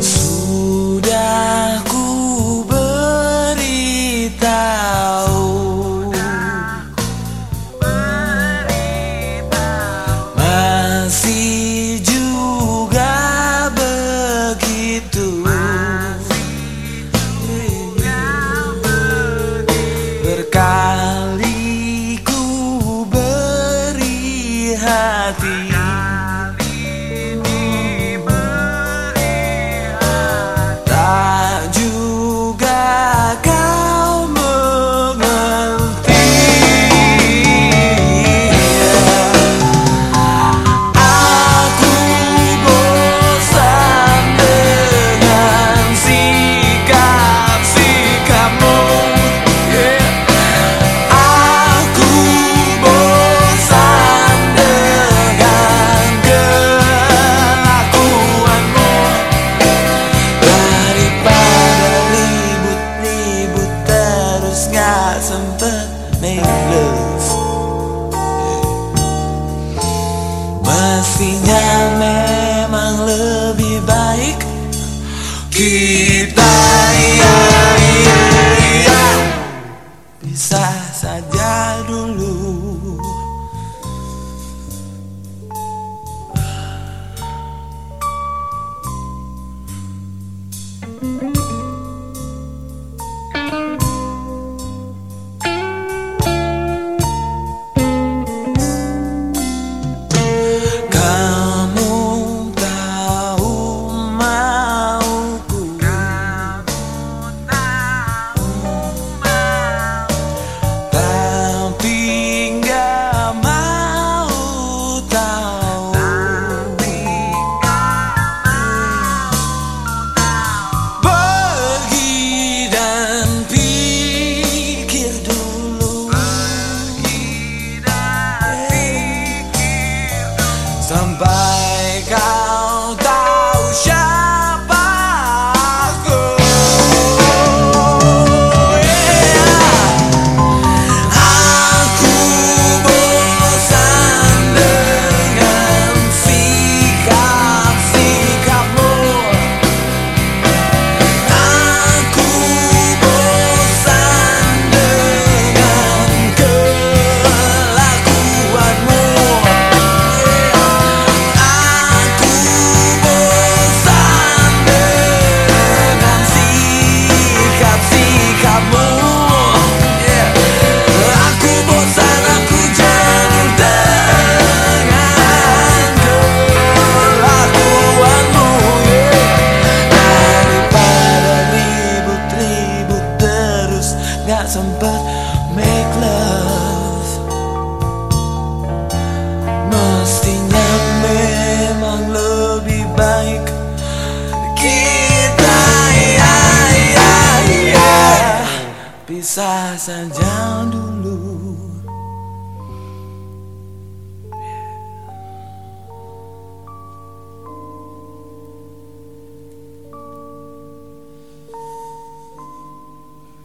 Sudah ku beritahu. Masih juga begitu. Mestinya memang lebih baik Kita sempat make love. Mestinya memang lebih baik Kita. Ya ya ya. Pisah saja dulu